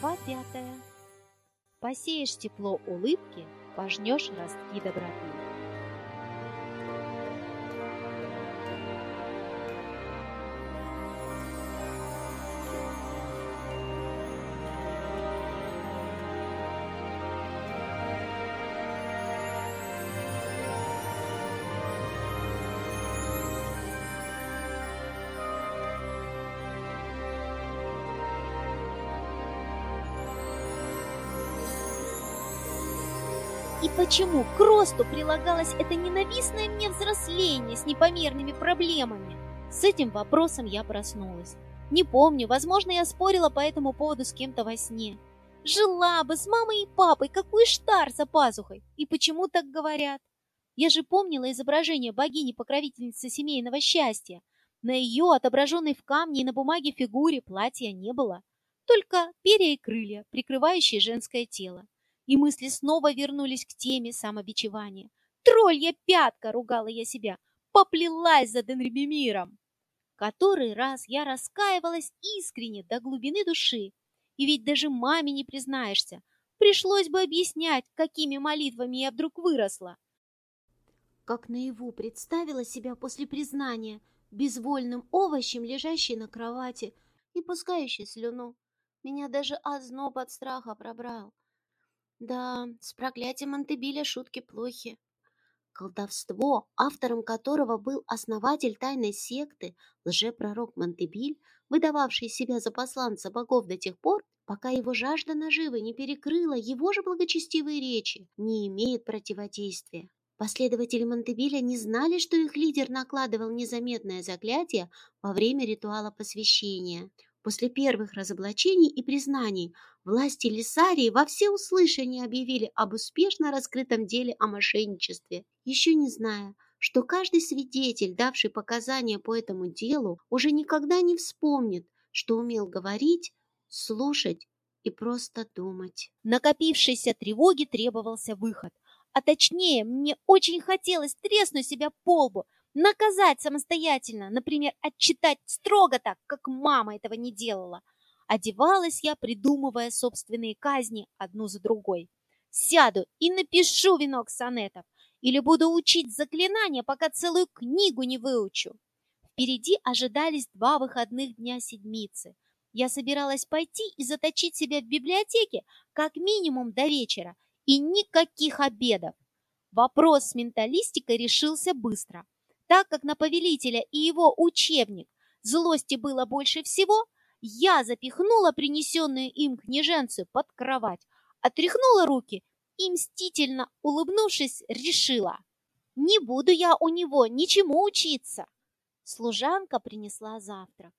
Глава пятая. Посеешь тепло улыбки, пожнешь ростки доброты. Почему к росту прилагалось это ненавистное мне взросление с непомерными проблемами? С этим вопросом я проснулась. Не помню, возможно, я спорила по этому поводу с кем-то во сне. Жила бы с мамой и папой, какой штар за пазухой. И почему так говорят? Я же помнила изображение богини-покровительницы семейного счастья. На ее, отображенной в камне и на бумаге фигуре, платья не было. Только перья и крылья, прикрывающие женское тело и мысли снова вернулись к теме самобичевания. «Троллья пятка!» — ругала я себя. «Поплелась за Денрибемиром!» Который раз я раскаивалась искренне до глубины души. И ведь даже маме не признаешься. Пришлось бы объяснять, какими молитвами я вдруг выросла. Как наяву представила себя после признания безвольным овощем, лежащей на кровати и пускающей слюну. Меня даже озноб от страха пробрал. Да, с проклятием Антебиля шутки плохи. Колдовство, автором которого был основатель тайной секты, лжепророк Монтебиль, выдававший себя за посланца богов до тех пор, пока его жажда наживы не перекрыла его же благочестивые речи, не имеет противодействия. Последователи Монтебиля не знали, что их лидер накладывал незаметное заклятие во время ритуала посвящения. После первых разоблачений и признаний власти Лисарии во всеуслышание объявили об успешно раскрытом деле о мошенничестве, еще не зная, что каждый свидетель, давший показания по этому делу, уже никогда не вспомнит, что умел говорить, слушать и просто думать. Накопившейся тревоги требовался выход, а точнее, мне очень хотелось треснуть себя по лбу, наказать самостоятельно, например, отчитать строго так, как мама этого не делала. Одевалась я, придумывая собственные казни одну за другой. Сяду и напишу венок сонетов, или буду учить заклинания, пока целую книгу не выучу. Впереди ожидались два выходных дня седмицы. Я собиралась пойти и заточить себя в библиотеке как минимум до вечера, и никаких обедов. Вопрос с менталистикой решился быстро – так как на повелителя и его учебник злости было больше всего, я запихнула принесенную им княженцию под кровать, отряхнула руки и, мстительно улыбнувшись, решила, не буду я у него ничему учиться. Служанка принесла завтрак.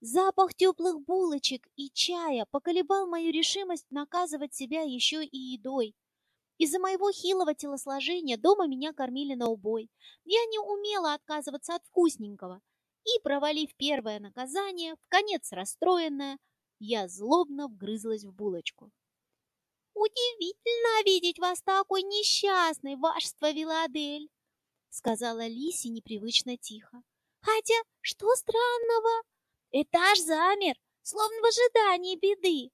Запах теплых булочек и чая поколебал мою решимость наказывать себя еще и едой. Из-за моего хилого телосложения дома меня кормили на убой. Я не умела отказываться от вкусненького. И, провалив первое наказание, в конец расстроенная, я злобно вгрызлась в булочку. «Удивительно видеть вас такой несчастной, вашество Виладель!» сказала Лиси непривычно тихо. «Хотя, что странного? Этаж замер, словно в ожидании беды.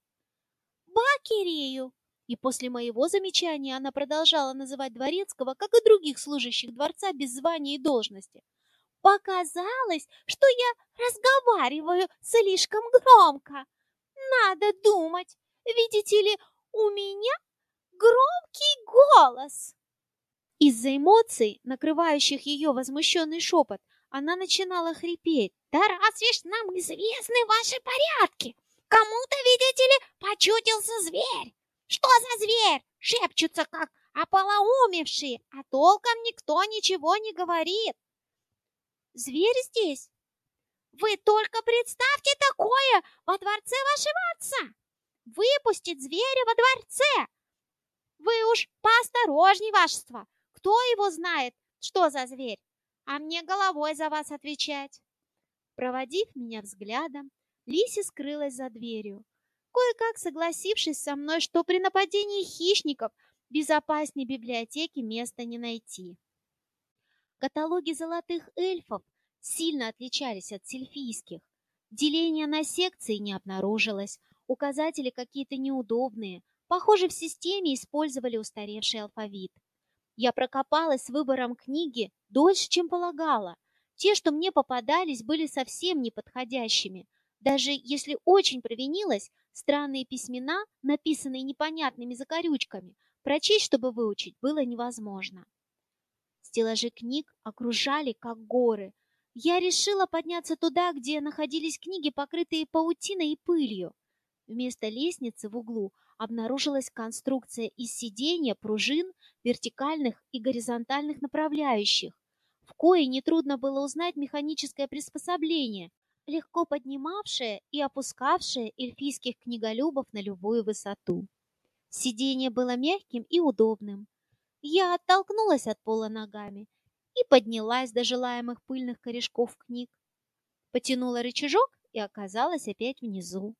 Бакерею и после моего замечания она продолжала называть Дворецкого, как и других служащих дворца, без звания и должности. Показалось, что я разговариваю слишком громко. Надо думать, видите ли, у меня громкий голос. Из-за эмоций, накрывающих ее возмущенный шепот, она начинала хрипеть. «Да разве ж нам известны ваши порядки? Кому-то, видите ли, почудился зверь. Что за зверь? Шепчутся, как ополоумевшие, а толком никто ничего не говорит. Зверь здесь? Вы только представьте такое во дворце вашего отца! Выпустить зверя во дворце! Вы уж поосторожней, вашество! Кто его знает, что за зверь? А мне головой за вас отвечать. Проводив меня взглядом, Лиси скрылась за дверью кое-как согласившись со мной, что при нападении хищников безопаснее библиотеки места не найти. Каталоги золотых эльфов сильно отличались от сельфийских. Деления на секции не обнаружилось, Указатели какие-то неудобные. Похоже, в системе использовали устаревший алфавит. Я прокопалась с выбором книги дольше, чем полагала. Те, что мне попадались, были совсем неподходящими. Даже если очень провинилась, странные письмена, написанные непонятными закорючками, прочесть, чтобы выучить, было невозможно. Стеллажи книг окружали, как горы. Я решила подняться туда, где находились книги, покрытые паутиной и пылью. Вместо лестницы в углу обнаружилась конструкция из сиденья, пружин, вертикальных и горизонтальных направляющих, в кое нетрудно было узнать механическое приспособление, легко поднимавшее и опускавшее эльфийских книголюбов на любую высоту. Сиденье было мягким и удобным. Я оттолкнулась от пола ногами и поднялась до желаемых пыльных корешков книг. Потянула рычажок и оказалась опять внизу.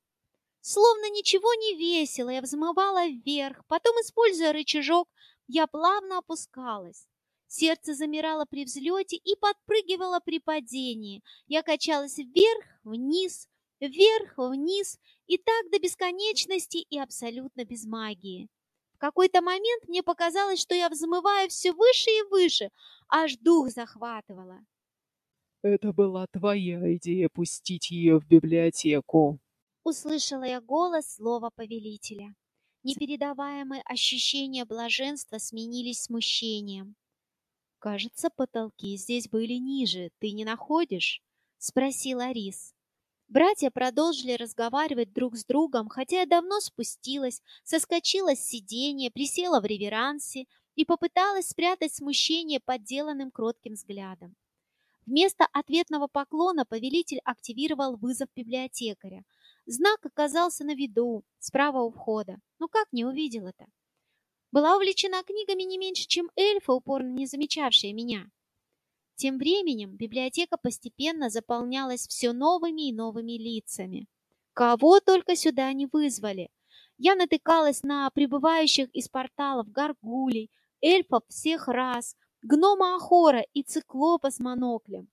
Словно ничего не весело, я взмывала вверх, потом, используя рычажок, я плавно опускалась. Сердце замирало при взлете и подпрыгивало при падении. Я качалась вверх, вниз, вверх, вниз, и так до бесконечности и абсолютно без магии. В какой-то момент мне показалось, что я взмываю все выше и выше, аж дух захватывало. «Это была твоя идея пустить ее в библиотеку», Услышала я голос слова повелителя. Непередаваемые ощущения блаженства сменились смущением. «Кажется, потолки здесь были ниже, ты не находишь?» — спросил Арис. Братья продолжили разговаривать друг с другом, хотя я давно спустилась, соскочила с сиденья, присела в реверансе и попыталась спрятать смущение подделанным кротким взглядом. Вместо ответного поклона повелитель активировал вызов библиотекаря. Знак оказался на виду, справа у входа. Ну как не увидел это? Была увлечена книгами не меньше, чем эльфы, упорно не замечавшие меня. Тем временем библиотека постепенно заполнялась все новыми и новыми лицами. Кого только сюда не вызвали. Я натыкалась на прибывающих из порталов горгулей, эльфов всех рас, гнома Ахора и циклопа с моноклем.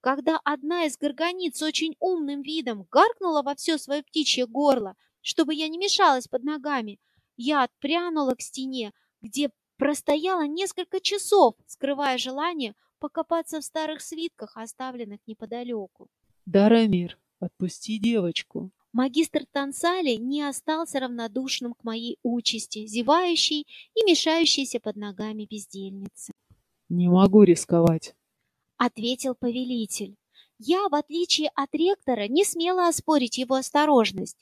Когда одна из горгониц очень умным видом гаркнула во все свое птичье горло, чтобы я не мешалась под ногами, я отпрянула к стене, где простояла несколько часов, скрывая желание покопаться в старых свитках, оставленных неподалеку. «Дарамир, отпусти девочку!» Магистр Тансали не остался равнодушным к моей участи, зевающей и мешающейся под ногами бездельницы. «Не могу рисковать», — ответил повелитель. Я, в отличие от ректора, не смела оспорить его осторожность.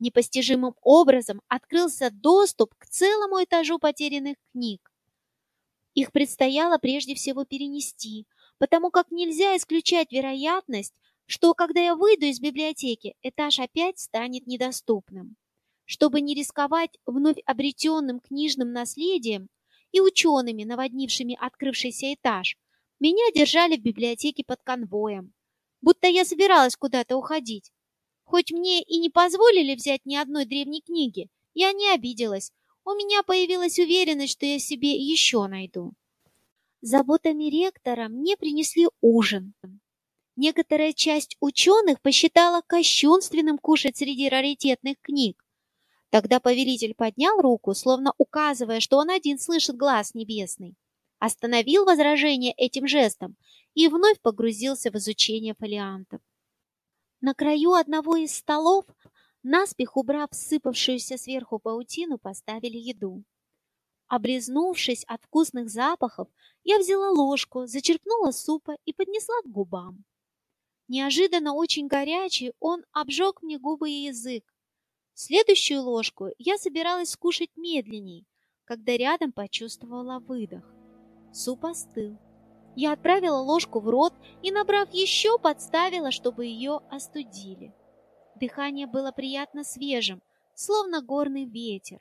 Непостижимым образом открылся доступ к целому этажу потерянных книг. Их предстояло прежде всего перенести, потому как нельзя исключать вероятность, что, когда я выйду из библиотеки, этаж опять станет недоступным. Чтобы не рисковать вновь обретенным книжным наследием, и учеными, наводнившими открывшийся этаж, меня держали в библиотеке под конвоем, будто я собиралась куда-то уходить. Хоть мне и не позволили взять ни одной древней книги, я не обиделась. У меня появилась уверенность, что я себе еще найду. Заботами ректора мне принесли ужин. Некоторая часть ученых посчитала кощунственным кушать среди раритетных книг, Тогда повелитель поднял руку, словно указывая, что он один слышит глаз небесный, остановил возражение этим жестом и вновь погрузился в изучение фолиантов. На краю одного из столов, наспех убрав сыпавшуюся сверху паутину, поставили еду. Обрезнувшись от вкусных запахов, я взяла ложку, зачерпнула супа и поднесла к губам. Неожиданно очень горячий он обжег мне губы и язык, Следующую ложку я собиралась скушать медленней, когда рядом почувствовала выдох. Суп остыл. Я отправила ложку в рот и, набрав еще, подставила, чтобы ее остудили. Дыхание было приятно свежим, словно горный ветер.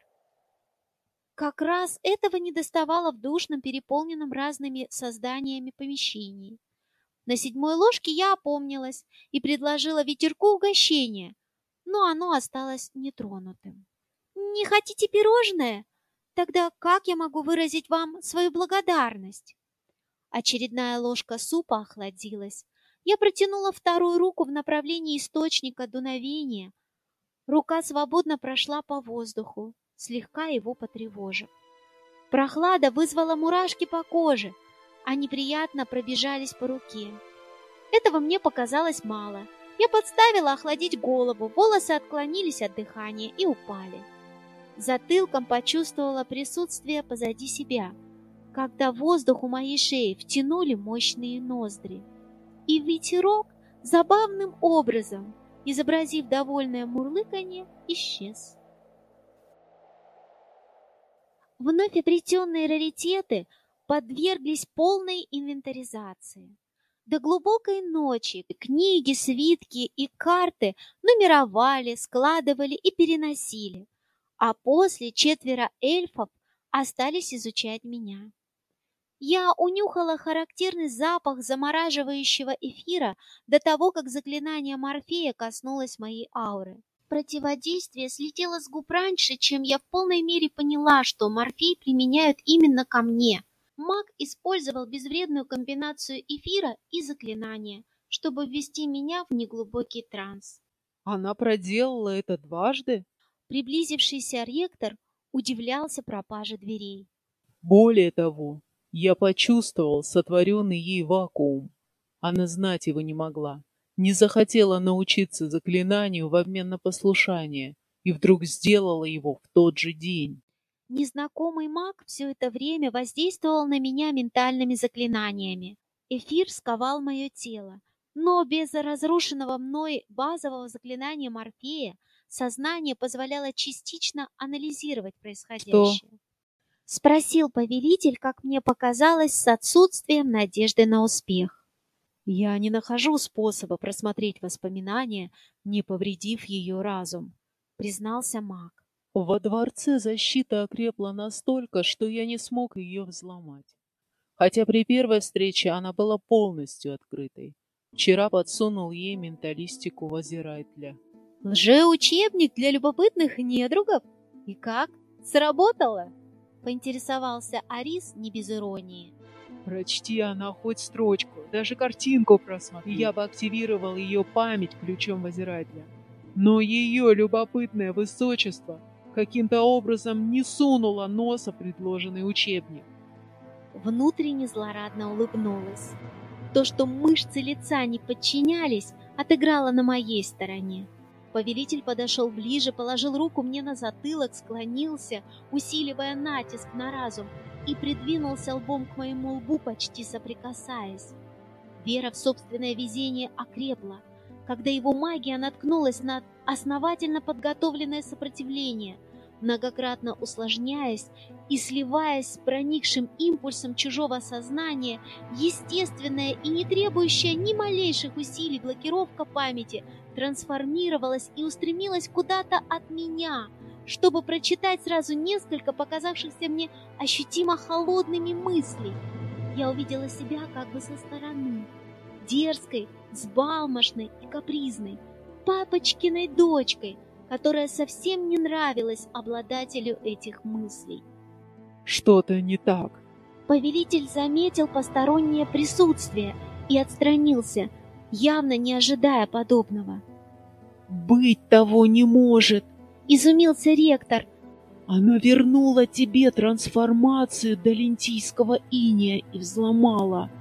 Как раз этого не доставало в душном, переполненном разными созданиями помещении. На седьмой ложке я опомнилась и предложила ветерку угощение, но оно осталось нетронутым. «Не хотите пирожное? Тогда как я могу выразить вам свою благодарность?» Очередная ложка супа охладилась. Я протянула вторую руку в направлении источника дуновения. Рука свободно прошла по воздуху, слегка его потревожив. Прохлада вызвала мурашки по коже, они приятно пробежались по руке. Этого мне показалось мало. Я подставила охладить голову, волосы отклонились от дыхания и упали. Затылком почувствовала присутствие позади себя, когда воздух у моей шеи втянули мощные ноздри. И ветерок забавным образом, изобразив довольное мурлыканье, исчез. Вновь обретенные раритеты подверглись полной инвентаризации. До глубокой ночи книги, свитки и карты нумеровали, складывали и переносили, а после четверо эльфов остались изучать меня. Я унюхала характерный запах замораживающего эфира до того, как заклинание Морфея коснулось моей ауры. Противодействие слетело с губ раньше, чем я в полной мере поняла, что Морфей применяют именно ко мне. Маг использовал безвредную комбинацию эфира и заклинания, чтобы ввести меня в неглубокий транс. Она проделала это дважды? Приблизившийся ректор удивлялся пропаже дверей. Более того, я почувствовал сотворенный ей вакуум. Она знать его не могла, не захотела научиться заклинанию в обмен на послушание и вдруг сделала его в тот же день. Незнакомый маг все это время воздействовал на меня ментальными заклинаниями. Эфир сковал мое тело, но без разрушенного мной базового заклинания Морфея сознание позволяло частично анализировать происходящее. Что? Спросил повелитель, как мне показалось, с отсутствием надежды на успех. Я не нахожу способа просмотреть воспоминания, не повредив ее разум, признался маг. Во дворце защита окрепла настолько, что я не смог ее взломать. Хотя при первой встрече она была полностью открытой. Вчера подсунул ей менталистику Возирайтля. Лжеучебник для любопытных недругов? И как? Сработало? Поинтересовался Арис не без иронии. Прочти она хоть строчку, даже картинку просмотри. Я бы активировал ее память ключом Возирателя. Но ее любопытное высочество каким-то образом не сунула носа предложенный учебник. Внутренне злорадно улыбнулась. То, что мышцы лица не подчинялись, отыграло на моей стороне. Повелитель подошел ближе, положил руку мне на затылок, склонился, усиливая натиск на разум, и придвинулся лбом к моему лбу, почти соприкасаясь. Вера в собственное везение окрепла, когда его магия наткнулась на основательно подготовленное сопротивление, многократно усложняясь и сливаясь с проникшим импульсом чужого сознания, естественная и не требующая ни малейших усилий блокировка памяти трансформировалась и устремилась куда-то от меня, чтобы прочитать сразу несколько показавшихся мне ощутимо холодными мыслей. Я увидела себя как бы со стороны, дерзкой, взбалмошной и капризной, папочкиной дочкой, которая совсем не нравилась обладателю этих мыслей. Что-то не так. Повелитель заметил постороннее присутствие и отстранился, явно не ожидая подобного. «Быть того не может!» — изумился ректор. «Она вернула тебе трансформацию до лентийского иния и взломала.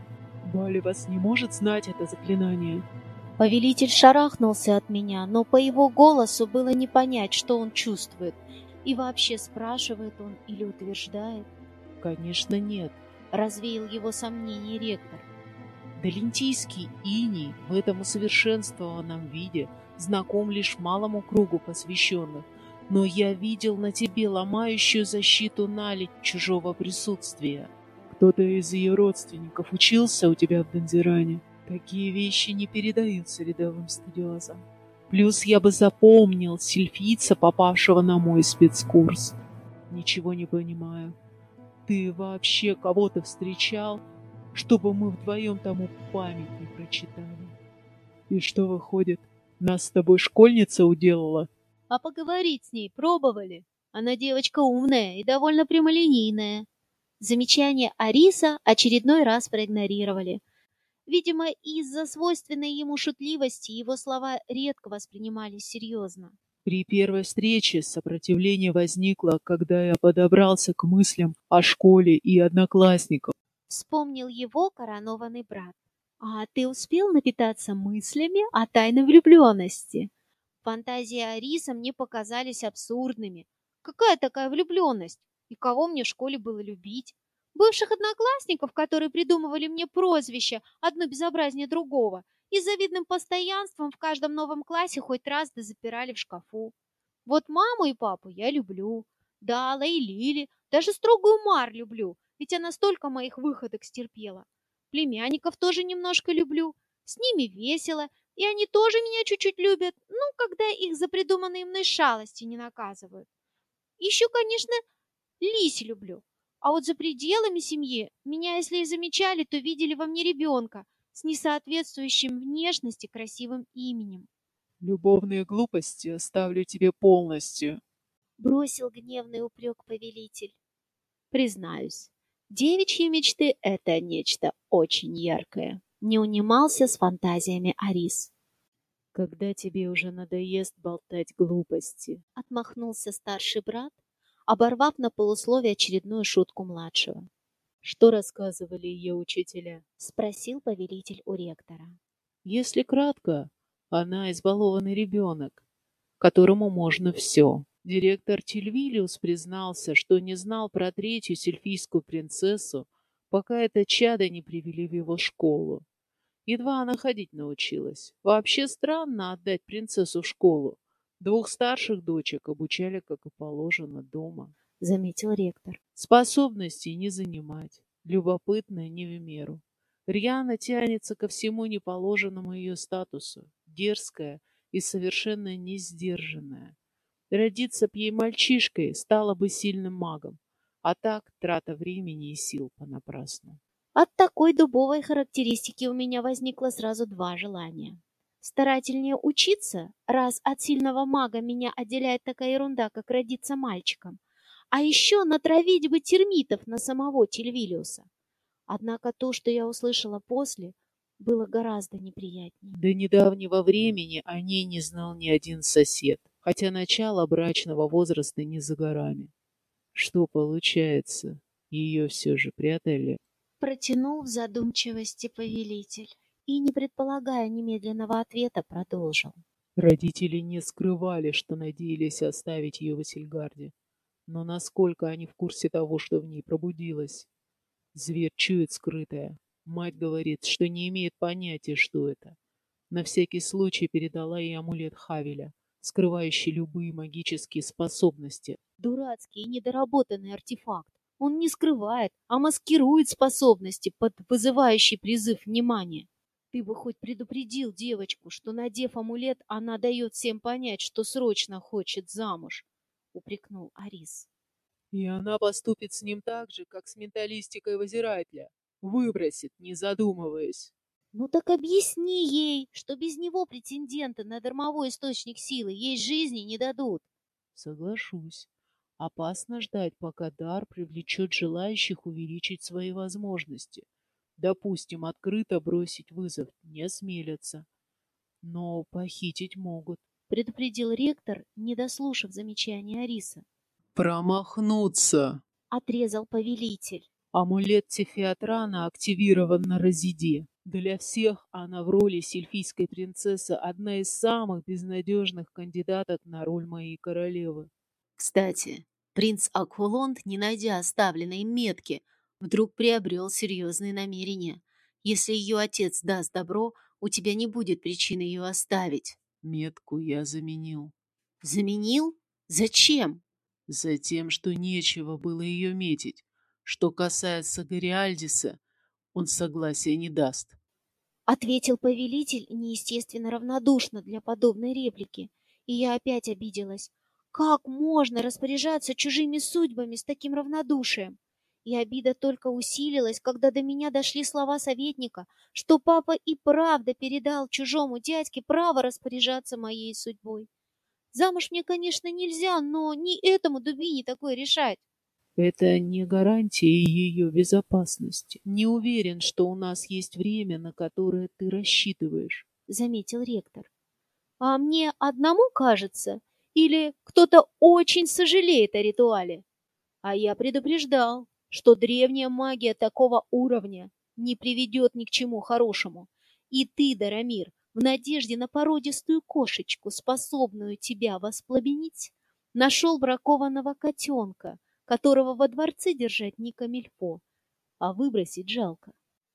Баливас не может знать это заклинание». Повелитель шарахнулся от меня, но по его голосу было не понять, что он чувствует. И вообще спрашивает он или утверждает? «Конечно нет», — развеял его сомнения ректор. Далентийский иней в этом усовершенствованном виде знаком лишь малому кругу посвященных, но я видел на тебе ломающую защиту налить чужого присутствия. Кто-то из ее родственников учился у тебя в Донзиране. Такие вещи не передаются рядовым студиозам. Плюс я бы запомнил сельфийца, попавшего на мой спецкурс. Ничего не понимаю. Ты вообще кого-то встречал, чтобы мы вдвоем тому память не прочитали? И что выходит, нас с тобой школьница уделала? А поговорить с ней пробовали? Она девочка умная и довольно прямолинейная. Замечание Ариса очередной раз проигнорировали. Видимо, из-за свойственной ему шутливости его слова редко воспринимались серьезно. При первой встрече сопротивление возникло, когда я подобрался к мыслям о школе и одноклассниках. Вспомнил его коронованный брат. А ты успел напитаться мыслями о тайной влюбленности? Фантазии Ариса мне показались абсурдными. Какая такая влюбленность? И кого мне в школе было любить? Бывших одноклассников, которые придумывали мне прозвища, одно безобразнее другого, и завидным постоянством в каждом новом классе хоть раз да запирали в шкафу. Вот маму и папу я люблю. Да, и Лили, даже строгую Мар люблю, ведь она столько моих выходок стерпела. Племянников тоже немножко люблю, с ними весело, и они тоже меня чуть-чуть любят, ну, когда их за придуманные мной шалости не наказывают. Еще, конечно, Лиси люблю. А вот за пределами семьи меня, если и замечали, то видели во мне ребенка с несоответствующим внешности красивым именем. Любовные глупости оставлю тебе полностью. Бросил гневный упрек повелитель. Признаюсь, девичьи мечты — это нечто очень яркое. Не унимался с фантазиями Арис. Когда тебе уже надоест болтать глупости? Отмахнулся старший брат, оборвав на полусловие очередную шутку младшего. Что рассказывали ее учителя? Спросил повелитель у ректора. Если кратко, она избалованный ребенок, которому можно все. Директор Тильвилиус признался, что не знал про третью сельфийскую принцессу, пока это чадо не привели в его школу. Едва она ходить научилась. Вообще странно отдать принцессу в школу. Двух старших дочек обучали, как и положено, дома. — заметил ректор. Способностей не занимать, любопытная не в меру. Рьяна тянется ко всему неположенному ее статусу, дерзкая и совершенно не сдержанная. Родиться б ей мальчишкой стала бы сильным магом, а так трата времени и сил понапрасну. От такой дубовой характеристики у меня возникло сразу два желания старательнее учиться, раз от сильного мага меня отделяет такая ерунда, как родиться мальчиком, а еще натравить бы термитов на самого Тильвилиуса. Однако то, что я услышала после, было гораздо неприятнее. До недавнего времени о ней не знал ни один сосед, хотя начало брачного возраста не за горами. Что получается, ее все же прятали? Протянул в задумчивости повелитель и, не предполагая немедленного ответа, продолжил. Родители не скрывали, что надеялись оставить ее в Васильгарде. Но насколько они в курсе того, что в ней пробудилось? Зверь чует скрытое. Мать говорит, что не имеет понятия, что это. На всякий случай передала ей амулет Хавеля, скрывающий любые магические способности. Дурацкий и недоработанный артефакт. Он не скрывает, а маскирует способности под вызывающий призыв внимания. Ты бы хоть предупредил девочку, что, надев амулет, она дает всем понять, что срочно хочет замуж, — упрекнул Арис. И она поступит с ним так же, как с менталистикой Возирателя. Выбросит, не задумываясь. Ну так объясни ей, что без него претенденты на дармовой источник силы ей жизни не дадут. Соглашусь. Опасно ждать, пока дар привлечет желающих увеличить свои возможности допустим, открыто бросить вызов не осмелятся. Но похитить могут. Предупредил ректор, не дослушав замечания Ариса. Промахнуться! Отрезал повелитель. Амулет Тефиатрана активирован на Розиде. Для всех она в роли сельфийской принцессы одна из самых безнадежных кандидаток на роль моей королевы. Кстати, принц Аквалонд, не найдя оставленной метки, вдруг приобрел серьезные намерения. Если ее отец даст добро, у тебя не будет причины ее оставить. Метку я заменил. Заменил? Зачем? Затем, что нечего было ее метить. Что касается Гориальдиса, он согласия не даст. Ответил повелитель неестественно равнодушно для подобной реплики. И я опять обиделась. Как можно распоряжаться чужими судьбами с таким равнодушием? И обида только усилилась, когда до меня дошли слова советника, что папа и правда передал чужому дядьке право распоряжаться моей судьбой. Замуж мне, конечно, нельзя, но не этому дубине такое решать. Это не гарантия ее безопасности. Не уверен, что у нас есть время, на которое ты рассчитываешь, — заметил ректор. А мне одному кажется, Или кто-то очень сожалеет о ритуале? А я предупреждал, что древняя магия такого уровня не приведет ни к чему хорошему. И ты, Дарамир, в надежде на породистую кошечку, способную тебя воспламенить, нашел бракованного котенка, которого во дворце держать не камильфо, а выбросить жалко.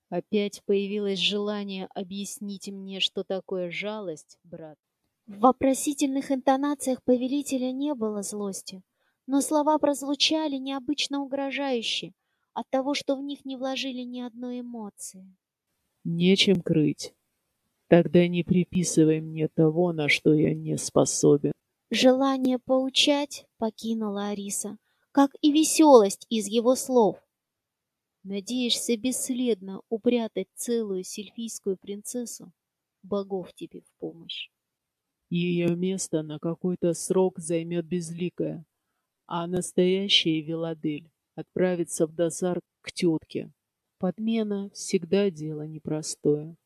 Опять появилось желание объяснить мне, что такое жалость, брат. В вопросительных интонациях повелителя не было злости, но слова прозвучали необычно угрожающе от того, что в них не вложили ни одной эмоции. Нечем крыть. Тогда не приписывай мне того, на что я не способен. Желание поучать покинула Ариса, как и веселость из его слов. Надеешься бесследно упрятать целую сельфийскую принцессу? Богов тебе в помощь. Ее место на какой-то срок займет безликая, а настоящая Веладель отправится в дозар к тетке. Подмена всегда дело непростое.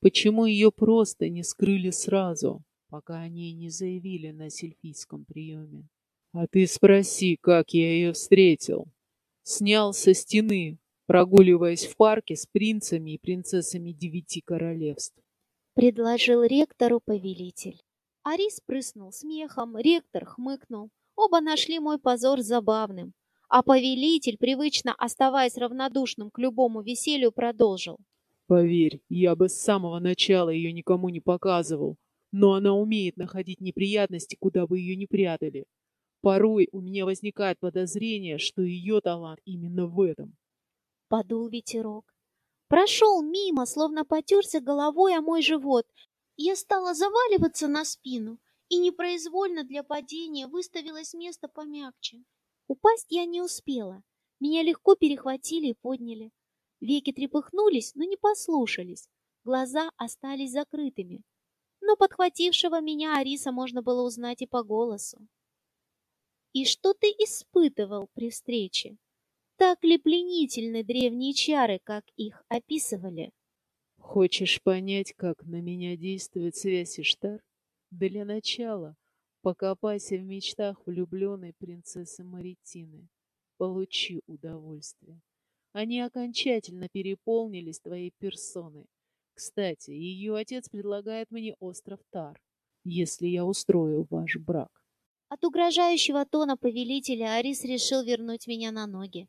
Почему ее просто не скрыли сразу, пока они не заявили на сельфийском приеме? А ты спроси, как я ее встретил. Снял со стены, прогуливаясь в парке с принцами и принцессами девяти королевств. Предложил ректору повелитель. Арис прыснул смехом, ректор хмыкнул. Оба нашли мой позор забавным. А повелитель, привычно оставаясь равнодушным к любому веселью, продолжил. Поверь, я бы с самого начала ее никому не показывал, но она умеет находить неприятности, куда бы ее ни прятали. Порой у меня возникает подозрение, что ее талант именно в этом подул ветерок. Прошел мимо, словно потерся головой о мой живот. Я стала заваливаться на спину и непроизвольно для падения выставилось место помягче. Упасть я не успела. Меня легко перехватили и подняли. Веки трепыхнулись, но не послушались. Глаза остались закрытыми. Но подхватившего меня Ариса можно было узнать и по голосу. «И что ты испытывал при встрече?» Так ли пленительны древние чары, как их описывали? Хочешь понять, как на меня действует связь Иштар? Для начала покопайся в мечтах влюбленной принцессы Маритины. Получи удовольствие. Они окончательно переполнились твоей персоной. Кстати, ее отец предлагает мне остров Тар, если я устрою ваш брак. От угрожающего тона повелителя Арис решил вернуть меня на ноги.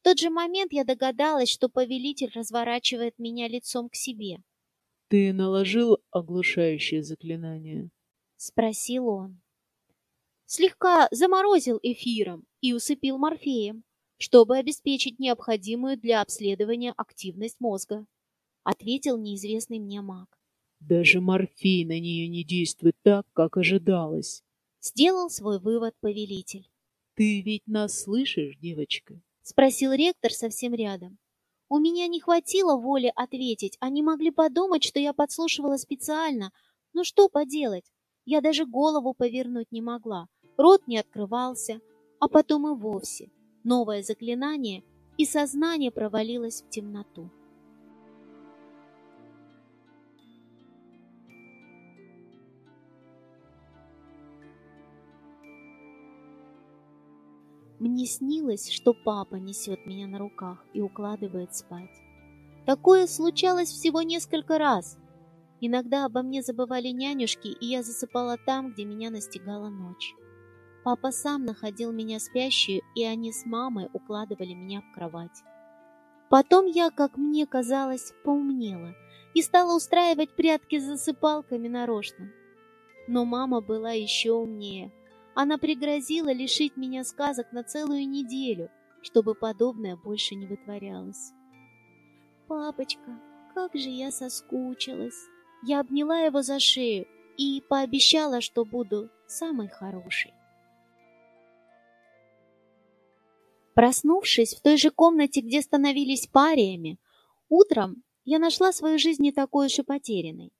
В тот же момент я догадалась, что повелитель разворачивает меня лицом к себе. «Ты наложил оглушающее заклинание?» — спросил он. Слегка заморозил эфиром и усыпил морфеем, чтобы обеспечить необходимую для обследования активность мозга, — ответил неизвестный мне маг. «Даже морфей на нее не действует так, как ожидалось», — сделал свой вывод повелитель. «Ты ведь нас слышишь, девочка?» спросил ректор совсем рядом. У меня не хватило воли ответить, они могли подумать, что я подслушивала специально. Ну что поделать? Я даже голову повернуть не могла, рот не открывался, а потом и вовсе. Новое заклинание, и сознание провалилось в темноту. Мне снилось, что папа несет меня на руках и укладывает спать. Такое случалось всего несколько раз. Иногда обо мне забывали нянюшки, и я засыпала там, где меня настигала ночь. Папа сам находил меня спящую, и они с мамой укладывали меня в кровать. Потом я, как мне казалось, поумнела и стала устраивать прятки с засыпалками нарочно. Но мама была еще умнее — она пригрозила лишить меня сказок на целую неделю, чтобы подобное больше не вытворялось. «Папочка, как же я соскучилась!» Я обняла его за шею и пообещала, что буду самой хорошей. Проснувшись в той же комнате, где становились париями, утром я нашла свою жизнь не такой уж и потерянной.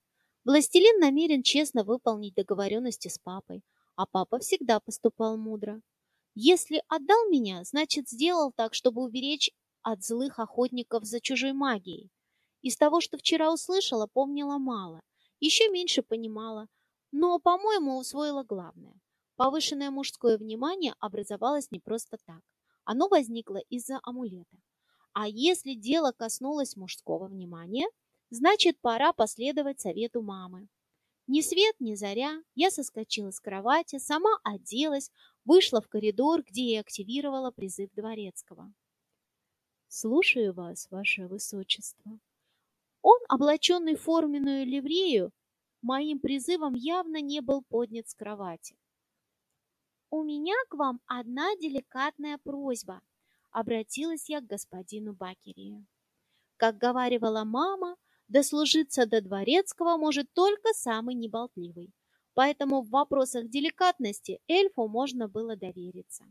Властелин намерен честно выполнить договоренности с папой, а папа всегда поступал мудро. Если отдал меня, значит, сделал так, чтобы уберечь от злых охотников за чужой магией. Из того, что вчера услышала, помнила мало, еще меньше понимала, но, по-моему, усвоила главное. Повышенное мужское внимание образовалось не просто так. Оно возникло из-за амулета. А если дело коснулось мужского внимания, значит, пора последовать совету мамы. Ни свет, ни заря, я соскочила с кровати, сама оделась, вышла в коридор, где и активировала призыв дворецкого. «Слушаю вас, ваше высочество». Он, облаченный в форменную ливрею, моим призывом явно не был поднят с кровати. «У меня к вам одна деликатная просьба», — обратилась я к господину Бакерию. Как говаривала мама, дослужиться до дворецкого может только самый неболтливый, поэтому в вопросах деликатности эльфу можно было довериться.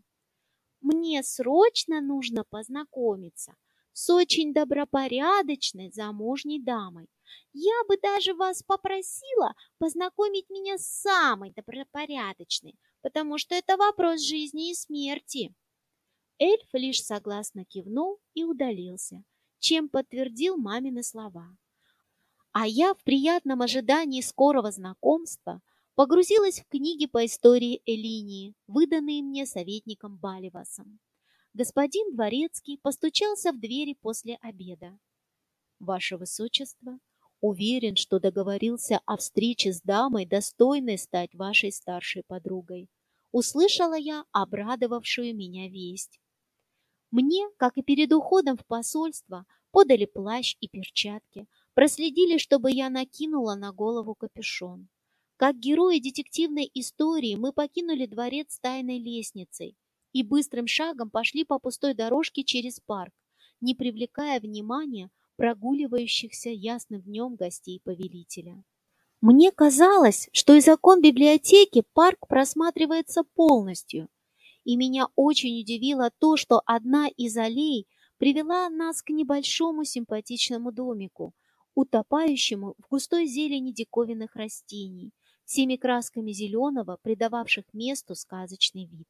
Мне срочно нужно познакомиться с очень добропорядочной замужней дамой. Я бы даже вас попросила познакомить меня с самой добропорядочной, потому что это вопрос жизни и смерти. Эльф лишь согласно кивнул и удалился, чем подтвердил мамины слова. А я в приятном ожидании скорого знакомства погрузилась в книги по истории Элинии, выданные мне советником Баливасом. Господин Дворецкий постучался в двери после обеда. «Ваше Высочество, уверен, что договорился о встрече с дамой, достойной стать вашей старшей подругой», услышала я обрадовавшую меня весть. Мне, как и перед уходом в посольство, подали плащ и перчатки, проследили, чтобы я накинула на голову капюшон. Как герои детективной истории мы покинули дворец тайной лестницей и быстрым шагом пошли по пустой дорожке через парк, не привлекая внимания прогуливающихся ясным днем гостей повелителя. Мне казалось, что из окон библиотеки парк просматривается полностью, и меня очень удивило то, что одна из аллей привела нас к небольшому симпатичному домику, утопающему в густой зелени диковинных растений, всеми красками зеленого, придававших месту сказочный вид.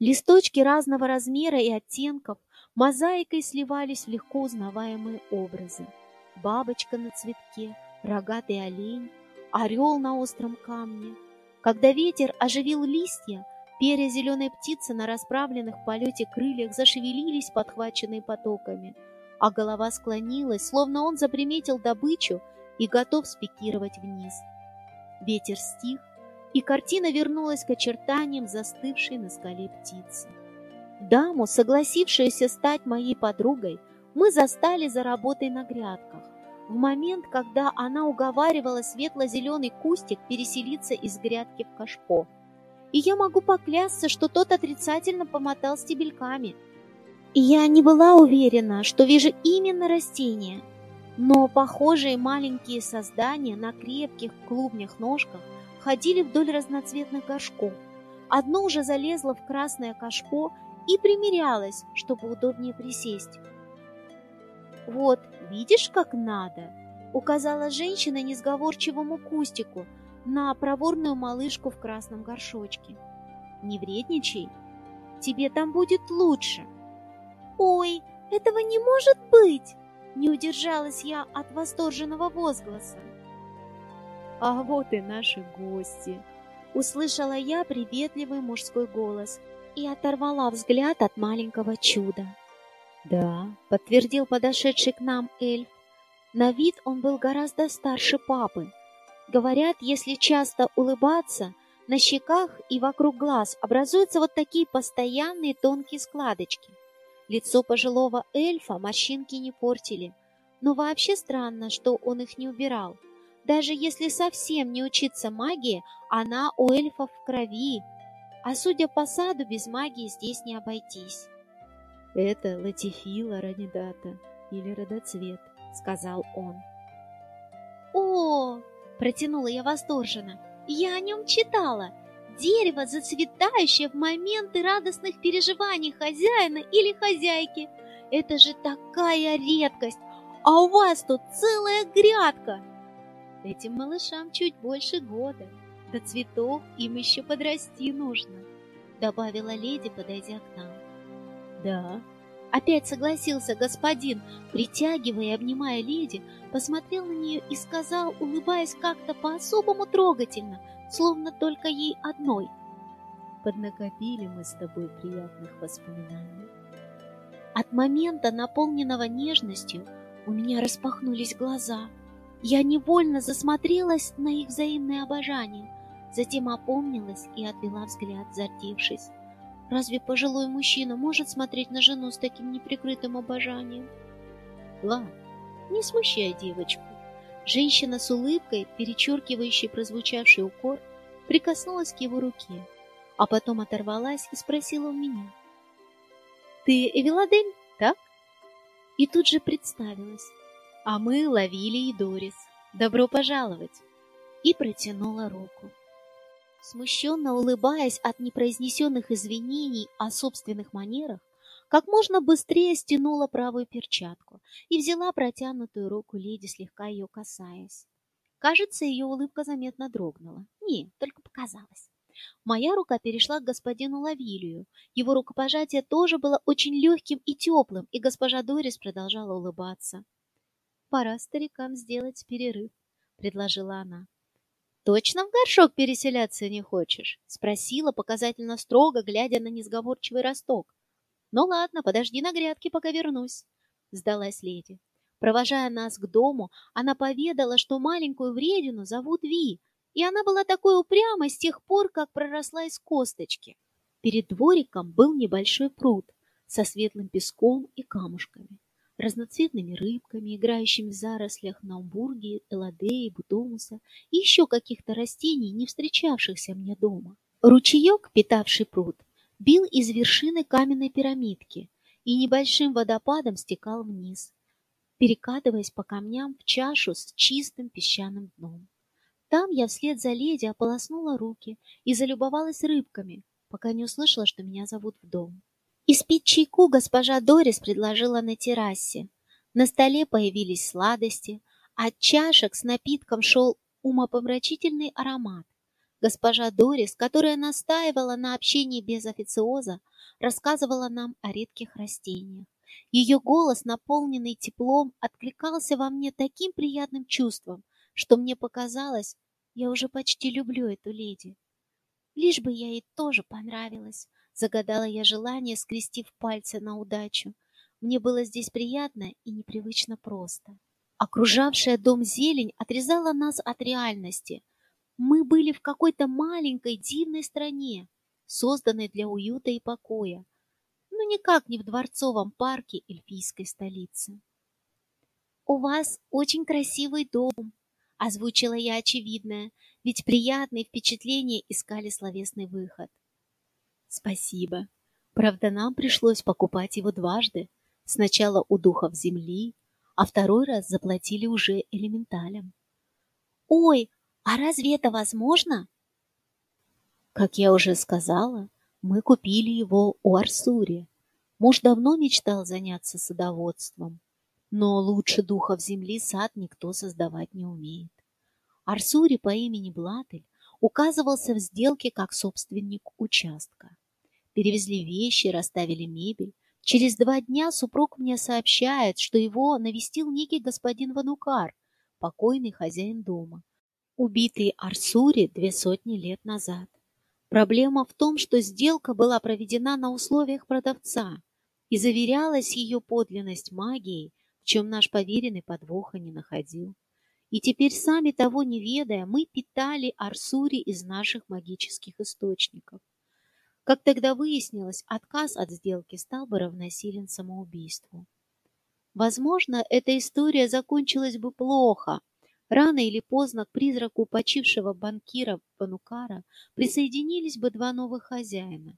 Листочки разного размера и оттенков мозаикой сливались в легко узнаваемые образы. Бабочка на цветке, рогатый олень, орел на остром камне. Когда ветер оживил листья, перья зеленой птицы на расправленных в полете крыльях зашевелились, подхваченные потоками, а голова склонилась, словно он заприметил добычу и готов спикировать вниз. Ветер стих, и картина вернулась к очертаниям застывшей на скале птицы. Даму, согласившуюся стать моей подругой, мы застали за работой на грядках, в момент, когда она уговаривала светло-зеленый кустик переселиться из грядки в кашпо. И я могу поклясться, что тот отрицательно помотал стебельками. И я не была уверена, что вижу именно растение – но похожие маленькие создания на крепких клубнях-ножках ходили вдоль разноцветных горшков. Одно уже залезло в красное кашпо и примерялось, чтобы удобнее присесть. «Вот, видишь, как надо!» — указала женщина несговорчивому кустику на проворную малышку в красном горшочке. «Не вредничай, тебе там будет лучше!» «Ой, этого не может быть!» Не удержалась я от восторженного возгласа. «А вот и наши гости!» Услышала я приветливый мужской голос и оторвала взгляд от маленького чуда. «Да», — подтвердил подошедший к нам эльф. На вид он был гораздо старше папы. Говорят, если часто улыбаться, на щеках и вокруг глаз образуются вот такие постоянные тонкие складочки — Лицо пожилого эльфа морщинки не портили, но вообще странно, что он их не убирал. Даже если совсем не учиться магии, она у эльфов в крови, а судя по саду, без магии здесь не обойтись. «Это Латифила Ранидата или Родоцвет», — сказал он. «О!» — протянула я восторженно. «Я о нем читала!» Дерево, зацветающее в моменты радостных переживаний хозяина или хозяйки. Это же такая редкость, а у вас тут целая грядка. Этим малышам чуть больше года. До цветов им еще подрасти нужно, добавила леди, подойдя к нам. Да, опять согласился господин, притягивая и обнимая леди, посмотрел на нее и сказал, улыбаясь как-то по-особому трогательно — словно только ей одной. поднакопили мы с тобой приятных воспоминаний. От момента, наполненного нежностью, у меня распахнулись глаза. Я невольно засмотрелась на их взаимное обожание, затем опомнилась и отвела взгляд, зардевшись. Разве пожилой мужчина может смотреть на жену с таким неприкрытым обожанием? Ла, не смущай девочку. Женщина с улыбкой, перечеркивающей прозвучавший укор, прикоснулась к его руке, а потом оторвалась и спросила у меня. «Ты Эвеладель, так?» И тут же представилась. «А мы Лавили и Дорис. Добро пожаловать!» И протянула руку. Смущенно улыбаясь от непроизнесенных извинений о собственных манерах, как можно быстрее стянула правую перчатку и взяла протянутую руку леди, слегка ее касаясь. Кажется, ее улыбка заметно дрогнула. Не, только показалось. Моя рука перешла к господину Лавилию. Его рукопожатие тоже было очень легким и теплым, и госпожа Дорис продолжала улыбаться. «Пора старикам сделать перерыв», — предложила она. «Точно в горшок переселяться не хочешь?» — спросила, показательно строго, глядя на несговорчивый росток. «Ну ладно, подожди на грядке, пока вернусь», — сдалась леди. Провожая нас к дому, она поведала, что маленькую вредину зовут Ви, и она была такой упрямой с тех пор, как проросла из косточки. Перед двориком был небольшой пруд со светлым песком и камушками, разноцветными рыбками, играющими в зарослях наумбурги, эладеи, бутомуса и еще каких-то растений, не встречавшихся мне дома. Ручеек, питавший пруд, бил из вершины каменной пирамидки и небольшим водопадом стекал вниз, перекатываясь по камням в чашу с чистым песчаным дном. Там я вслед за леди ополоснула руки и залюбовалась рыбками, пока не услышала, что меня зовут в дом. Испить чайку госпожа Дорис предложила на террасе. На столе появились сладости, от чашек с напитком шел умопомрачительный аромат. Госпожа Дорис, которая настаивала на общении без официоза, рассказывала нам о редких растениях. Ее голос, наполненный теплом, откликался во мне таким приятным чувством, что мне показалось, я уже почти люблю эту леди. Лишь бы я ей тоже понравилась. Загадала я желание, скрестив пальцы на удачу. Мне было здесь приятно и непривычно просто. Окружавшая дом зелень отрезала нас от реальности. Мы были в какой-то маленькой дивной стране, созданной для уюта и покоя, но никак не в дворцовом парке эльфийской столицы. «У вас очень красивый дом», Озвучила я очевидное, ведь приятные впечатления искали словесный выход. Спасибо. Правда, нам пришлось покупать его дважды. Сначала у духов земли, а второй раз заплатили уже элементалям. Ой, а разве это возможно? Как я уже сказала, мы купили его у Арсури. Муж давно мечтал заняться садоводством, но лучше духов земли сад никто создавать не умеет. Арсури по имени Блатель указывался в сделке как собственник участка. Перевезли вещи, расставили мебель. Через два дня супруг мне сообщает, что его навестил некий господин Ванукар, покойный хозяин дома, убитый Арсури две сотни лет назад. Проблема в том, что сделка была проведена на условиях продавца, и заверялась ее подлинность магией, в чем наш поверенный подвоха не находил. И теперь, сами того не ведая, мы питали Арсури из наших магических источников. Как тогда выяснилось, отказ от сделки стал бы равносилен самоубийству. Возможно, эта история закончилась бы плохо. Рано или поздно к призраку почившего банкира Панукара присоединились бы два новых хозяина.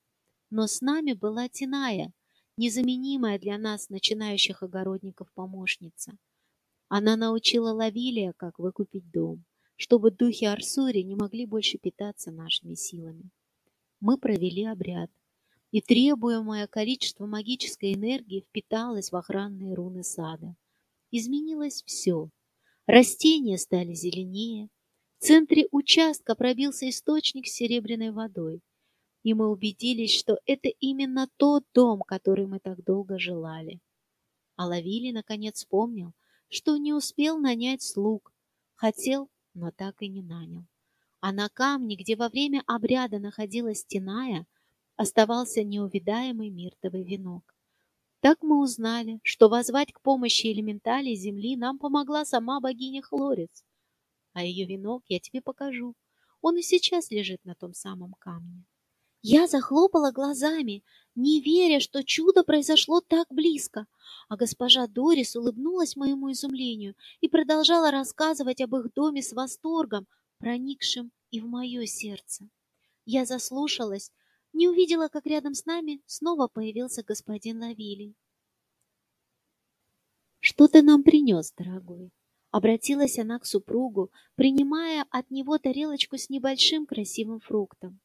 Но с нами была Тиная, незаменимая для нас, начинающих огородников, помощница. Она научила Лавилия, как выкупить дом, чтобы духи Арсури не могли больше питаться нашими силами. Мы провели обряд, и требуемое количество магической энергии впиталось в охранные руны сада. Изменилось все. Растения стали зеленее, в центре участка пробился источник с серебряной водой, и мы убедились, что это именно тот дом, который мы так долго желали. А Лавили наконец вспомнил, что не успел нанять слуг. Хотел, но так и не нанял. А на камне, где во время обряда находилась стеная, оставался неувидаемый миртовый венок. Так мы узнали, что возвать к помощи элементали земли нам помогла сама богиня Хлорец. А ее венок я тебе покажу. Он и сейчас лежит на том самом камне. Я захлопала глазами, не веря, что чудо произошло так близко, а госпожа Дорис улыбнулась моему изумлению и продолжала рассказывать об их доме с восторгом, проникшим и в мое сердце. Я заслушалась, не увидела, как рядом с нами снова появился господин Лавилий. «Что ты нам принес, дорогой?» Обратилась она к супругу, принимая от него тарелочку с небольшим красивым фруктом.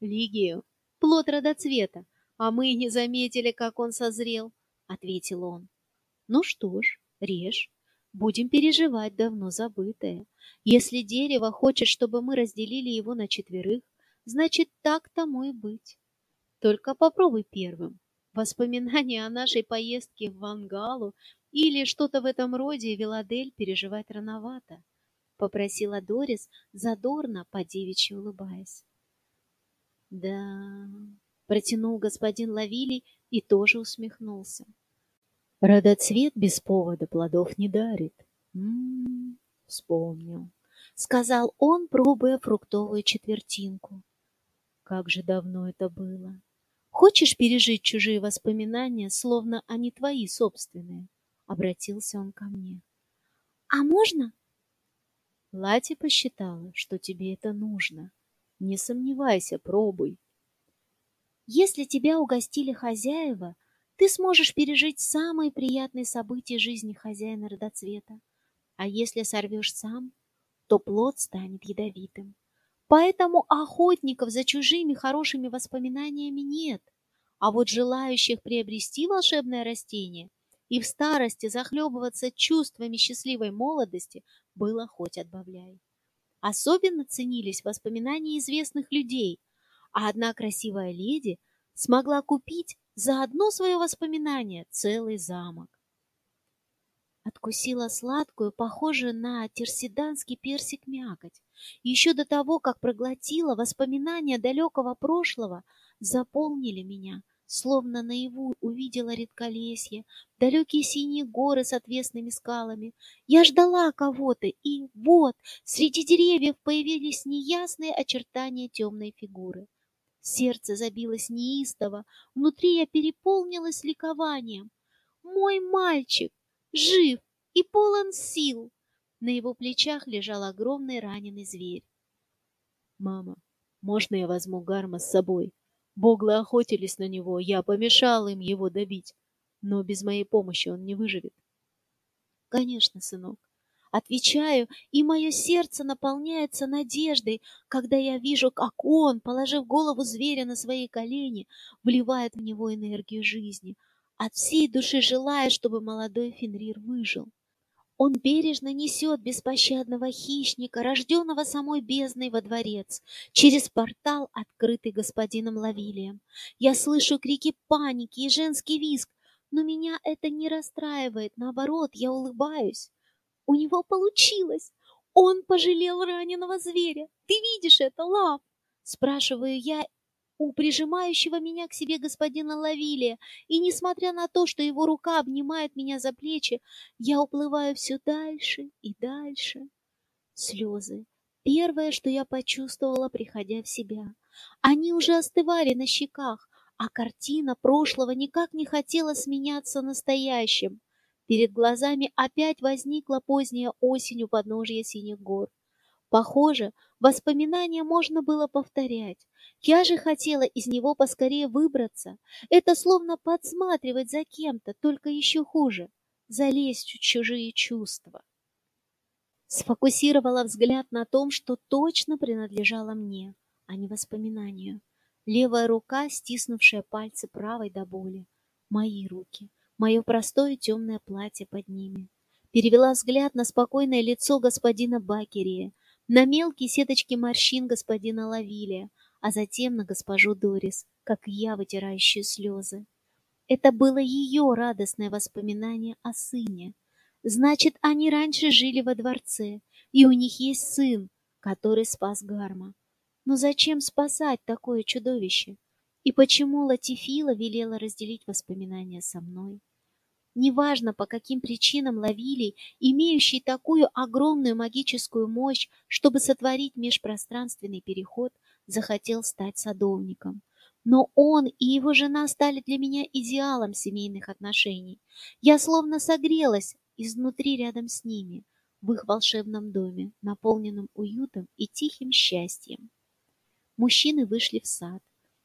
«Лигию, плод родоцвета, а мы не заметили, как он созрел», — ответил он. «Ну что ж, режь, будем переживать давно забытое. Если дерево хочет, чтобы мы разделили его на четверых, значит, так тому и быть. Только попробуй первым. Воспоминания о нашей поездке в Вангалу или что-то в этом роде Виладель переживать рановато, попросила Дорис, задорно по девичьи улыбаясь. Да, протянул господин Лавилий и тоже усмехнулся. Родоцвет без повода плодов не дарит. М -м -м, вспомнил, сказал он, пробуя фруктовую четвертинку. Как же давно это было! Хочешь пережить чужие воспоминания, словно они твои собственные? Обратился он ко мне. А можно? Лати посчитала, что тебе это нужно. Не сомневайся, пробуй. Если тебя угостили хозяева, ты сможешь пережить самые приятные события жизни хозяина родоцвета. А если сорвешь сам, то плод станет ядовитым. Поэтому охотников за чужими хорошими воспоминаниями нет. А вот желающих приобрести волшебное растение и в старости захлебываться чувствами счастливой молодости было хоть отбавляй. Особенно ценились воспоминания известных людей, а одна красивая леди смогла купить за одно свое воспоминание целый замок. Откусила сладкую, похожую на терсиданский персик мякоть. Еще до того, как проглотила, воспоминания далекого прошлого заполнили меня, словно наяву увидела редколесье, далекие синие горы с отвесными скалами. Я ждала кого-то, и вот, среди деревьев появились неясные очертания темной фигуры. Сердце забилось неистово, внутри я переполнилась ликованием. Мой мальчик! жив и полон сил. На его плечах лежал огромный раненый зверь. «Мама, можно я возьму Гарма с собой? Боглы охотились на него, я помешал им его добить, но без моей помощи он не выживет». «Конечно, сынок. Отвечаю, и мое сердце наполняется надеждой, когда я вижу, как он, положив голову зверя на свои колени, вливает в него энергию жизни, от всей души желая, чтобы молодой Фенрир выжил. Он бережно несет беспощадного хищника, рожденного самой бездной во дворец, через портал, открытый господином Лавилием. Я слышу крики паники и женский визг, но меня это не расстраивает, наоборот, я улыбаюсь. У него получилось! Он пожалел раненого зверя. Ты видишь это, Лав? Спрашиваю я у прижимающего меня к себе господина Лавилия, и, несмотря на то, что его рука обнимает меня за плечи, я уплываю все дальше и дальше. Слезы. Первое, что я почувствовала, приходя в себя. Они уже остывали на щеках, а картина прошлого никак не хотела сменяться настоящим. Перед глазами опять возникла поздняя осень у подножья синих гор. Похоже, воспоминания можно было повторять. Я же хотела из него поскорее выбраться. Это словно подсматривать за кем-то, только еще хуже. Залезть в чужие чувства. Сфокусировала взгляд на том, что точно принадлежало мне, а не воспоминанию. Левая рука, стиснувшая пальцы правой до боли. Мои руки. Мое простое темное платье под ними. Перевела взгляд на спокойное лицо господина Бакерия, на мелкие сеточки морщин господина Лавилия, а затем на госпожу Дорис, как я, вытирающую слезы. Это было ее радостное воспоминание о сыне. Значит, они раньше жили во дворце, и у них есть сын, который спас Гарма. Но зачем спасать такое чудовище? И почему Латифила велела разделить воспоминания со мной? Неважно, по каким причинам Лавилий, имеющий такую огромную магическую мощь, чтобы сотворить межпространственный переход, захотел стать садовником. Но он и его жена стали для меня идеалом семейных отношений. Я словно согрелась изнутри рядом с ними, в их волшебном доме, наполненном уютом и тихим счастьем. Мужчины вышли в сад.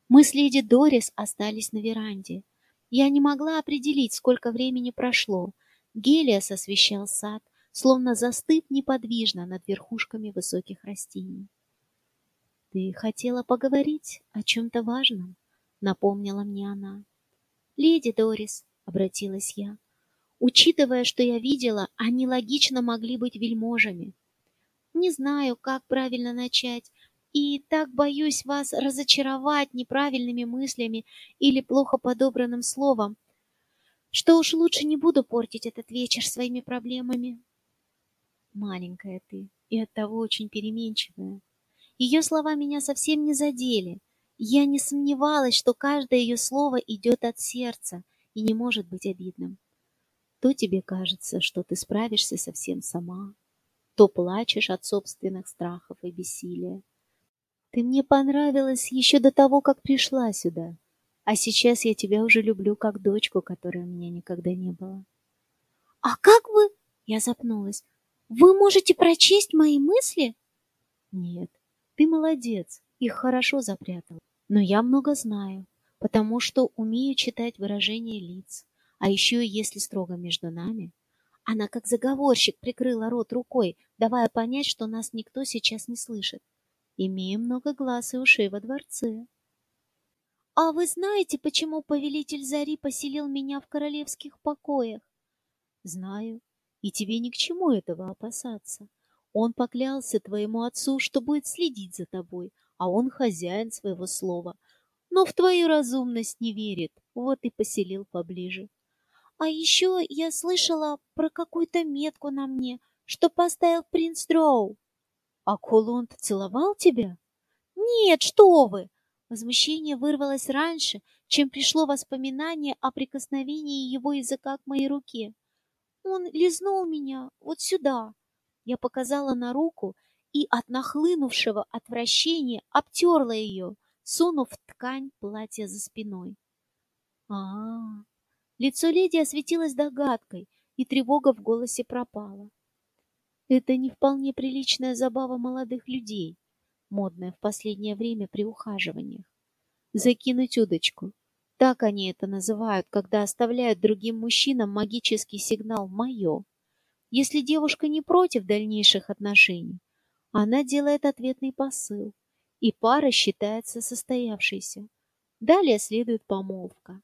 Мы с леди Дорис остались на веранде. Я не могла определить, сколько времени прошло. Гелиас освещал сад, словно застыв неподвижно над верхушками высоких растений. «Ты хотела поговорить о чем-то важном?» — напомнила мне она. «Леди Дорис», — обратилась я, — «учитывая, что я видела, они логично могли быть вельможами. Не знаю, как правильно начать, и так боюсь вас разочаровать неправильными мыслями или плохо подобранным словом, что уж лучше не буду портить этот вечер своими проблемами. Маленькая ты и оттого очень переменчивая. Ее слова меня совсем не задели. Я не сомневалась, что каждое ее слово идет от сердца и не может быть обидным. То тебе кажется, что ты справишься совсем сама, то плачешь от собственных страхов и бессилия. Ты мне понравилась еще до того, как пришла сюда. А сейчас я тебя уже люблю как дочку, которой у меня никогда не было. А как вы... Я запнулась. Вы можете прочесть мои мысли? Нет, ты молодец, их хорошо запрятал. Но я много знаю, потому что умею читать выражения лиц. А еще, если строго между нами, она как заговорщик прикрыла рот рукой, давая понять, что нас никто сейчас не слышит имея много глаз и ушей во дворце. А вы знаете, почему повелитель Зари поселил меня в королевских покоях? Знаю, и тебе ни к чему этого опасаться. Он поклялся твоему отцу, что будет следить за тобой, а он хозяин своего слова. Но в твою разумность не верит, вот и поселил поближе. А еще я слышала про какую-то метку на мне, что поставил принц Дроу. А Колонд целовал тебя? Нет, что вы! Возмущение вырвалось раньше, чем пришло воспоминание о прикосновении его языка к моей руке. Он лизнул меня вот сюда. Я показала на руку и от нахлынувшего отвращения обтерла ее, сунув ткань платья за спиной. А, -а, а Лицо леди осветилось догадкой, и тревога в голосе пропала. Это не вполне приличная забава молодых людей, модная в последнее время при ухаживаниях. Закинуть удочку. Так они это называют, когда оставляют другим мужчинам магический сигнал «моё». Если девушка не против дальнейших отношений, она делает ответный посыл, и пара считается состоявшейся. Далее следует помолвка.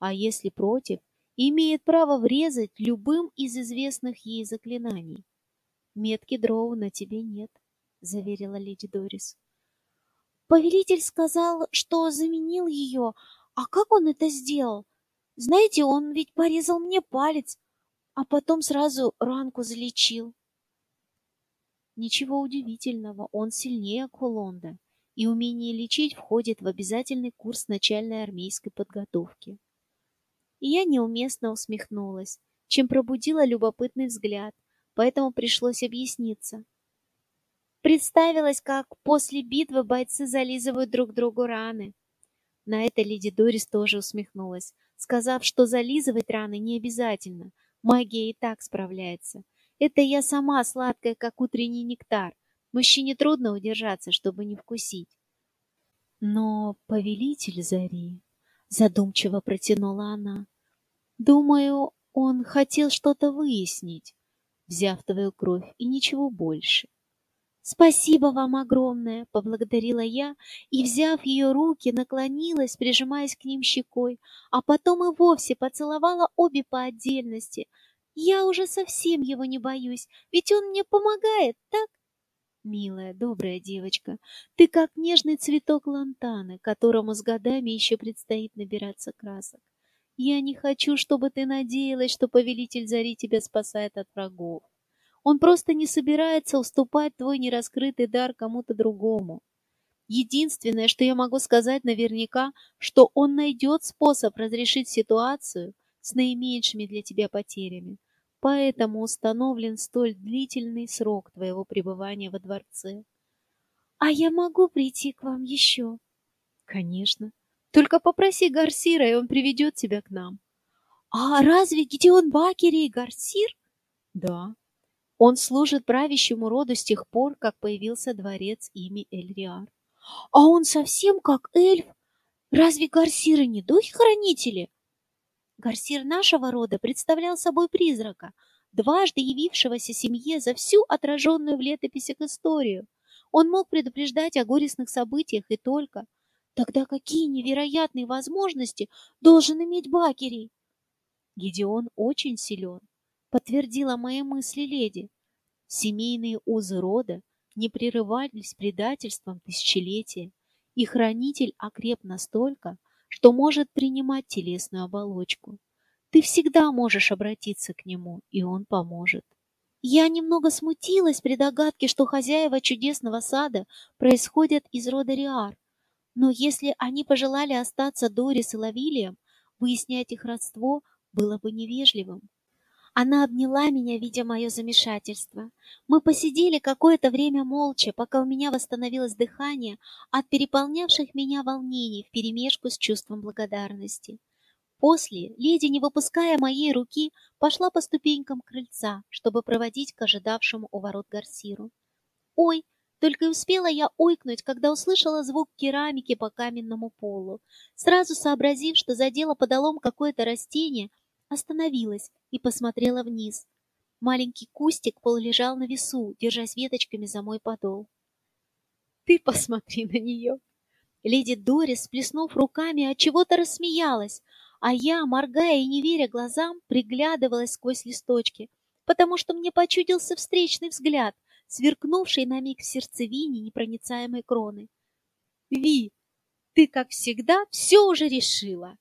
А если против, имеет право врезать любым из известных ей заклинаний. Метки дроу на тебе нет, заверила леди Дорис. Повелитель сказал, что заменил ее. А как он это сделал? Знаете, он ведь порезал мне палец, а потом сразу ранку залечил. Ничего удивительного, он сильнее Колонда, и умение лечить входит в обязательный курс начальной армейской подготовки. И я неуместно усмехнулась, чем пробудила любопытный взгляд, поэтому пришлось объясниться. Представилось, как после битвы бойцы зализывают друг другу раны. На это леди Дорис тоже усмехнулась, сказав, что зализывать раны не обязательно, магия и так справляется. Это я сама сладкая, как утренний нектар. Мужчине трудно удержаться, чтобы не вкусить. Но повелитель Зари, задумчиво протянула она, думаю, он хотел что-то выяснить взяв твою кровь, и ничего больше. «Спасибо вам огромное!» — поблагодарила я и, взяв ее руки, наклонилась, прижимаясь к ним щекой, а потом и вовсе поцеловала обе по отдельности. «Я уже совсем его не боюсь, ведь он мне помогает, так?» «Милая, добрая девочка, ты как нежный цветок лантаны, которому с годами еще предстоит набираться красок. Я не хочу, чтобы ты надеялась, что повелитель Зари тебя спасает от врагов. Он просто не собирается уступать твой нераскрытый дар кому-то другому. Единственное, что я могу сказать наверняка, что он найдет способ разрешить ситуацию с наименьшими для тебя потерями. Поэтому установлен столь длительный срок твоего пребывания во дворце. А я могу прийти к вам еще? Конечно. Только попроси Гарсира, и он приведет тебя к нам. А разве Гедеон Бакери и Гарсир? Да. Он служит правящему роду с тех пор, как появился дворец ими Эльриар. А он совсем как эльф? Разве Гарсиры не духи-хранители? Гарсир нашего рода представлял собой призрака, дважды явившегося семье за всю отраженную в летописях историю. Он мог предупреждать о горестных событиях и только. Тогда какие невероятные возможности должен иметь Бакерий? Гедеон очень силен, подтвердила мои мысли леди. Семейные узы рода не прерывались предательством тысячелетия, и хранитель окреп настолько, что может принимать телесную оболочку. Ты всегда можешь обратиться к нему, и он поможет. Я немного смутилась при догадке, что хозяева чудесного сада происходят из рода Риар, но если они пожелали остаться Дорис и Лавилием, выяснять их родство было бы невежливым. Она обняла меня, видя мое замешательство. Мы посидели какое-то время молча, пока у меня восстановилось дыхание от переполнявших меня волнений вперемешку с чувством благодарности. После леди, не выпуская моей руки, пошла по ступенькам крыльца, чтобы проводить к ожидавшему у ворот Гарсиру. «Ой!» Только и успела я ойкнуть, когда услышала звук керамики по каменному полу. Сразу сообразив, что задела подолом какое-то растение, остановилась и посмотрела вниз. Маленький кустик полулежал на весу, держась веточками за мой подол. «Ты посмотри на нее!» Леди Дорис, сплеснув руками, от чего-то рассмеялась, а я, моргая и не веря глазам, приглядывалась сквозь листочки, потому что мне почудился встречный взгляд, сверкнувший на миг в сердцевине непроницаемой кроны. «Ви, ты, как всегда, все уже решила!»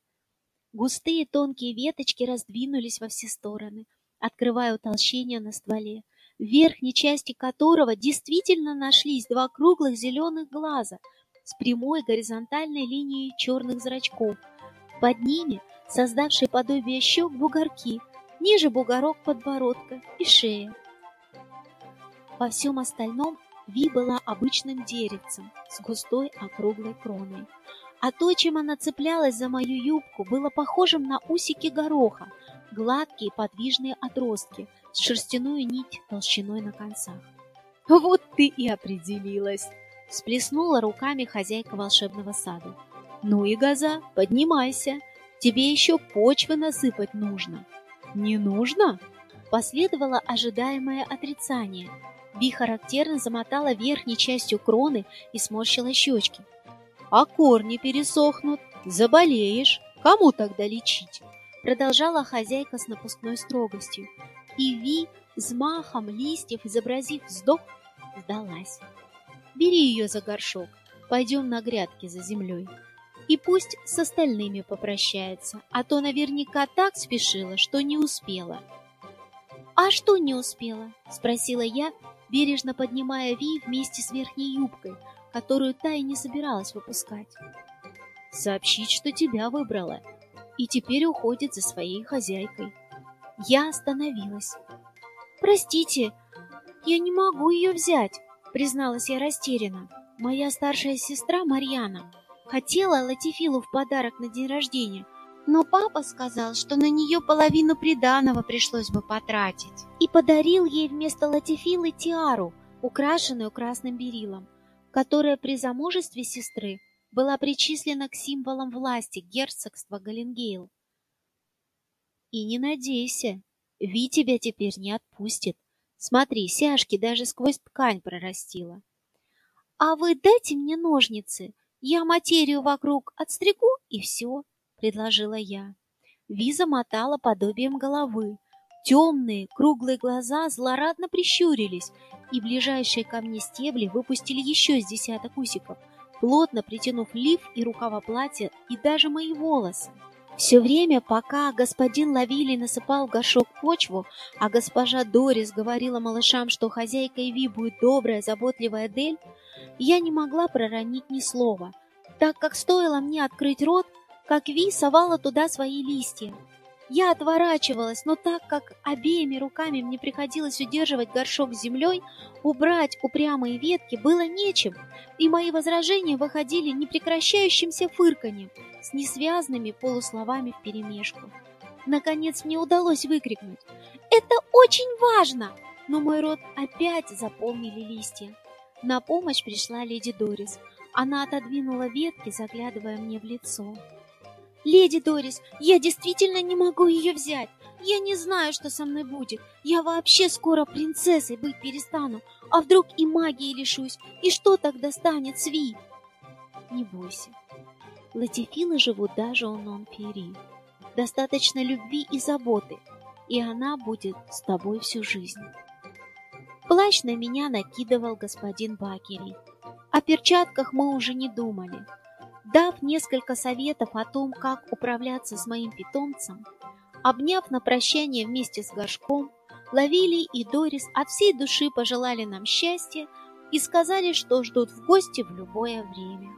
Густые тонкие веточки раздвинулись во все стороны, открывая утолщение на стволе, в верхней части которого действительно нашлись два круглых зеленых глаза с прямой горизонтальной линией черных зрачков. Под ними, создавшие подобие щек, бугорки, ниже бугорок подбородка и шея. Во всем остальном Ви была обычным деревцем с густой округлой кроной а то, чем она цеплялась за мою юбку, было похожим на усики гороха, гладкие подвижные отростки с шерстяную нить толщиной на концах. «Вот ты и определилась!» — всплеснула руками хозяйка волшебного сада. «Ну и, Газа, поднимайся, тебе еще почвы насыпать нужно». «Не нужно?» Последовало ожидаемое отрицание. Би характерно замотала верхней частью кроны и сморщила щечки а корни пересохнут, заболеешь. Кому тогда лечить? Продолжала хозяйка с напускной строгостью. И Ви, взмахом листьев, изобразив вздох, сдалась. Бери ее за горшок, пойдем на грядки за землей. И пусть с остальными попрощается, а то наверняка так спешила, что не успела. «А что не успела?» — спросила я, бережно поднимая Ви вместе с верхней юбкой, которую та и не собиралась выпускать. Сообщить, что тебя выбрала, и теперь уходит за своей хозяйкой. Я остановилась. «Простите, я не могу ее взять», — призналась я растерянно. «Моя старшая сестра Марьяна хотела Латифилу в подарок на день рождения, но папа сказал, что на нее половину приданого пришлось бы потратить, и подарил ей вместо Латифилы тиару, украшенную красным берилом которая при замужестве сестры была причислена к символам власти герцогства Галингейл. И не надейся, Ви тебя теперь не отпустит. Смотри, сяжки даже сквозь ткань прорастила. А вы дайте мне ножницы, я материю вокруг отстригу и все, предложила я. Ви замотала подобием головы. Темные, круглые глаза злорадно прищурились и ближайшие ко мне стебли выпустили еще с десяток усиков, плотно притянув лиф и рукава платья и даже мои волосы. Все время, пока господин Лавили насыпал в горшок почву, а госпожа Дорис говорила малышам, что хозяйка Иви будет добрая, заботливая Дель, я не могла проронить ни слова, так как стоило мне открыть рот, как Ви совала туда свои листья. Я отворачивалась, но так как обеими руками мне приходилось удерживать горшок с землей, убрать упрямые ветки было нечем, и мои возражения выходили непрекращающимся фырканьем с несвязными полусловами вперемешку. Наконец мне удалось выкрикнуть «Это очень важно!» Но мой рот опять заполнили листья. На помощь пришла леди Дорис. Она отодвинула ветки, заглядывая мне в лицо. «Леди Дорис, я действительно не могу ее взять. Я не знаю, что со мной будет. Я вообще скоро принцессой быть перестану. А вдруг и магии лишусь? И что тогда станет с Ви?» «Не бойся. Латифилы живут даже у Нон-Пери. Достаточно любви и заботы, и она будет с тобой всю жизнь». Плащ на меня накидывал господин Бакери. О перчатках мы уже не думали. Дав несколько советов о том, как управляться с моим питомцем, обняв на прощание вместе с горшком, Лавили и Дорис от всей души пожелали нам счастья и сказали, что ждут в гости в любое время.